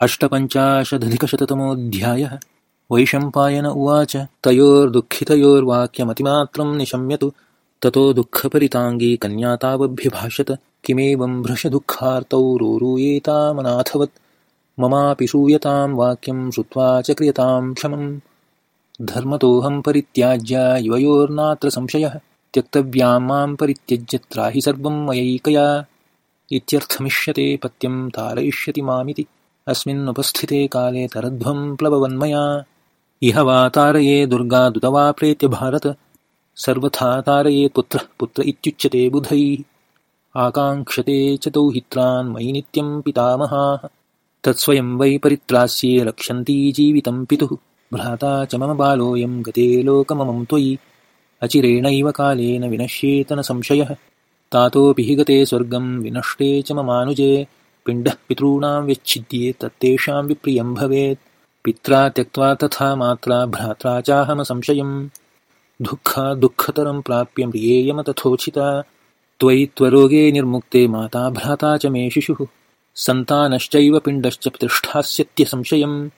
अष्टपञ्चाशदधिकशततमोऽध्यायः। वैशम्पायन उवाच, तयोर्दुःखितयोर्वाक्यमतिमात्रं निशम्यतु, ततो दुःखपरिताङ्गी कन्या तावभ्यभाषत किमेवं भृशदुःखार्तौ रोरूयेतामनाथवत्, ममापि श्रूयतां वाक्यं श्रुत्वा च क्रियतां क्षमम्। धर्मतोऽहं परित्याज्य युवयोर्नात्र संशयः, त्यक्तव्यां माँ परित्यज्य त्राहि सर्वं मयैकया। इत्यर्थमिष्यते पत्यं तारयिष्यति मामिति। अस्मिन्नुपस्थिते काले तरध्वं प्लववन्मया। इह वा तारये दुर्गादुत वा प्रेत्य भारत। सर्वथा तारयेत् पुत्रः पुत्र इत्युच्यते बुधैः। आकाङ्क्षते च दौहित्रान् मयि नित्यं पितामहाः। तत्स्वयं वै परित्रास्ये रक्षन्ती जीवितं पितुः। भ्राता च मम बालोऽयं गते लोकममं त्वयि। अचिरेणैव कालेन विनश्येत न संशयः। तातोऽपि हि गते स्वर्गं विनष्टे च ममानुजे पिण्डः पितॄणां व्यच्छिद्ये तत्तेषां विप्रियं भवेत्। पित्रा त्यक्त्वा तथा मात्रा भ्रात्रा चाहमसंशयम् दुःखा दुःखतरं प्राप्य म्रियेयम तथोचिता। त्वयि त्वरोगे निर्मुक्ते माता भ्राता च मे शिशुः। सन्तानश्चैव पिण्डश्च प्रतिष्ठास्यत्यसंशयम्